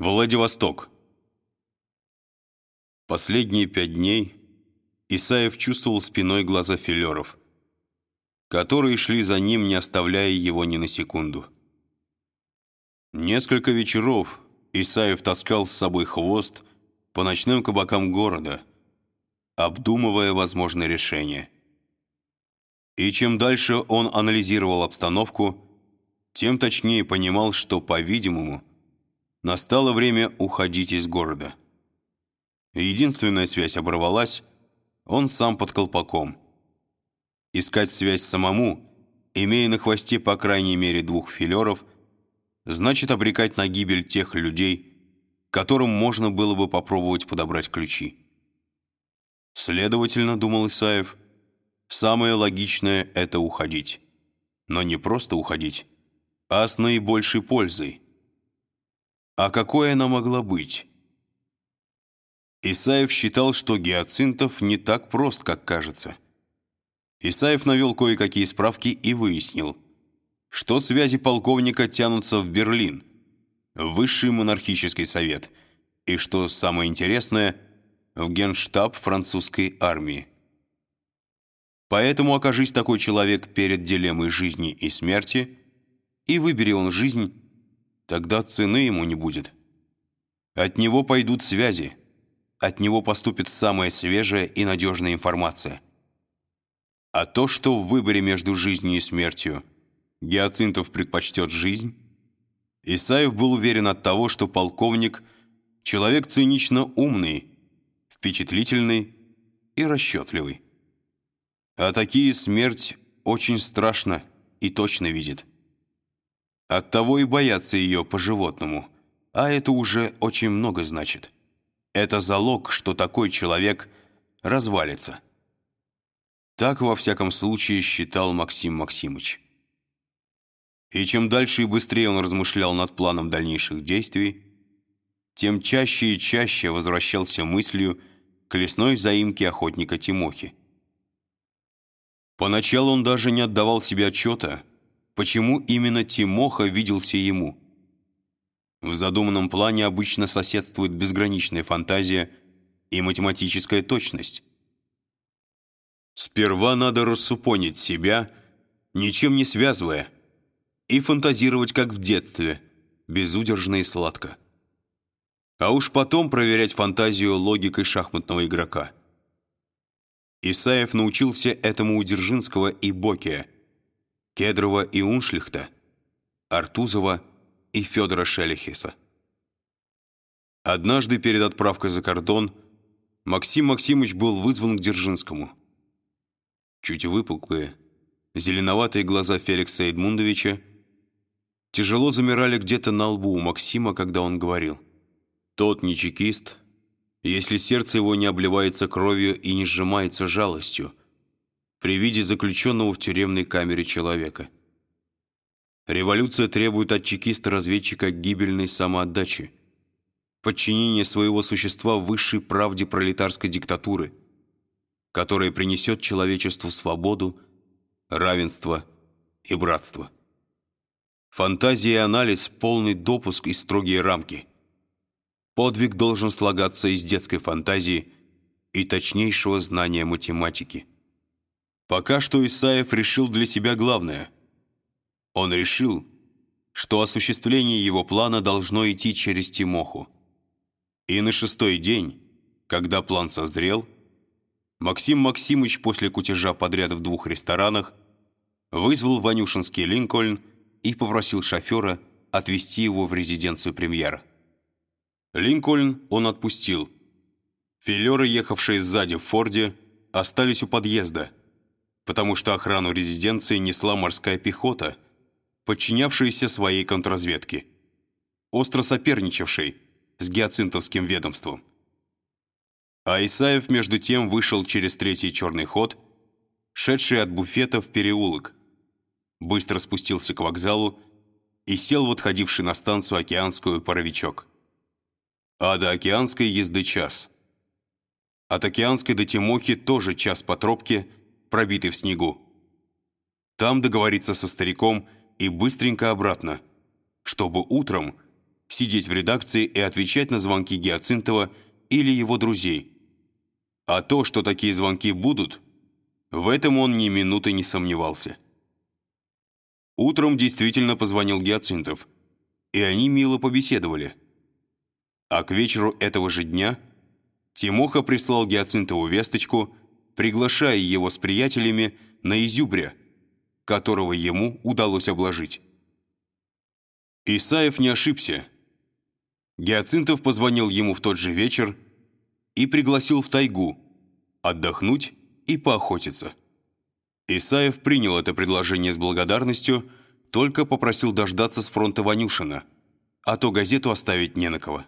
Владивосток. Последние пять дней Исаев чувствовал спиной глаза филеров, которые шли за ним, не оставляя его ни на секунду. Несколько вечеров Исаев таскал с собой хвост по ночным кабакам города, обдумывая возможные решения. И чем дальше он анализировал обстановку, тем точнее понимал, что, по-видимому, Настало время уходить из города. Единственная связь оборвалась, он сам под колпаком. Искать связь самому, имея на хвосте по крайней мере двух филеров, значит обрекать на гибель тех людей, которым можно было бы попробовать подобрать ключи. Следовательно, думал Исаев, самое логичное — это уходить. Но не просто уходить, а с наибольшей пользой — а какой она могла быть? Исаев считал, что Гиацинтов не так прост, как кажется. Исаев навел кое-какие справки и выяснил, что связи полковника тянутся в Берлин, высший монархический совет, и, что самое интересное, в генштаб французской армии. Поэтому, окажись такой человек перед дилеммой жизни и смерти, и выбери он жизнь, Тогда цены ему не будет. От него пойдут связи. От него поступит самая свежая и надежная информация. А то, что в выборе между жизнью и смертью Гиацинтов предпочтет жизнь, Исаев был уверен от того, что полковник — человек цинично умный, впечатлительный и расчетливый. А такие смерть очень страшно и точно видит. Оттого и боятся ее по-животному. А это уже очень много значит. Это залог, что такой человек развалится. Так, во всяком случае, считал Максим Максимыч. И чем дальше и быстрее он размышлял над планом дальнейших действий, тем чаще и чаще возвращался мыслью к лесной заимке охотника Тимохи. Поначалу он даже не отдавал себе отчета, почему именно Тимоха виделся ему. В задуманном плане обычно соседствует безграничная фантазия и математическая точность. Сперва надо рассупонить себя, ничем не связывая, и фантазировать, как в детстве, безудержно и сладко. А уж потом проверять фантазию логикой шахматного игрока. Исаев научился этому у Дзержинского и Бокия – Кедрова и Уншлихта, Артузова и Федора Шелихеса. Однажды перед отправкой за кордон Максим Максимович был вызван к Дзержинскому. Чуть выпуклые, зеленоватые глаза Феликса Эдмундовича тяжело замирали где-то на лбу у Максима, когда он говорил. Тот не чекист, если сердце его не обливается кровью и не сжимается жалостью, при виде заключенного в тюремной камере человека. Революция требует от чекиста-разведчика гибельной самоотдачи, подчинения своего существа высшей правде пролетарской диктатуры, которая принесет человечеству свободу, равенство и братство. Фантазия и анализ – полный допуск и строгие рамки. Подвиг должен слагаться из детской фантазии и точнейшего знания математики. Пока что Исаев решил для себя главное. Он решил, что осуществление его плана должно идти через Тимоху. И на шестой день, когда план созрел, Максим Максимыч после кутежа подряд в двух ресторанах вызвал Ванюшинский Линкольн и попросил шофера отвезти его в резиденцию премьера. Линкольн он отпустил. Филеры, ехавшие сзади в Форде, остались у подъезда – потому что охрану резиденции несла морская пехота, подчинявшаяся своей контрразведке, остро соперничавшей с гиацинтовским ведомством. А Исаев, между тем, вышел через третий черный ход, шедший от буфета в переулок, быстро спустился к вокзалу и сел в отходивший на станцию океанскую паровичок. А до океанской езды час. От океанской до Тимохи тоже час по тропке – пробитый в снегу. Там договориться со стариком и быстренько обратно, чтобы утром сидеть в редакции и отвечать на звонки Гиацинтова или его друзей. А то, что такие звонки будут, в этом он ни минуты не сомневался. Утром действительно позвонил Гиацинтов, и они мило побеседовали. А к вечеру этого же дня Тимоха прислал Гиацинтову весточку, приглашая его с приятелями на Изюбря, которого ему удалось обложить. Исаев не ошибся. Гиацинтов позвонил ему в тот же вечер и пригласил в тайгу отдохнуть и поохотиться. Исаев принял это предложение с благодарностью, только попросил дождаться с фронта Ванюшина, а то газету оставить не на кого.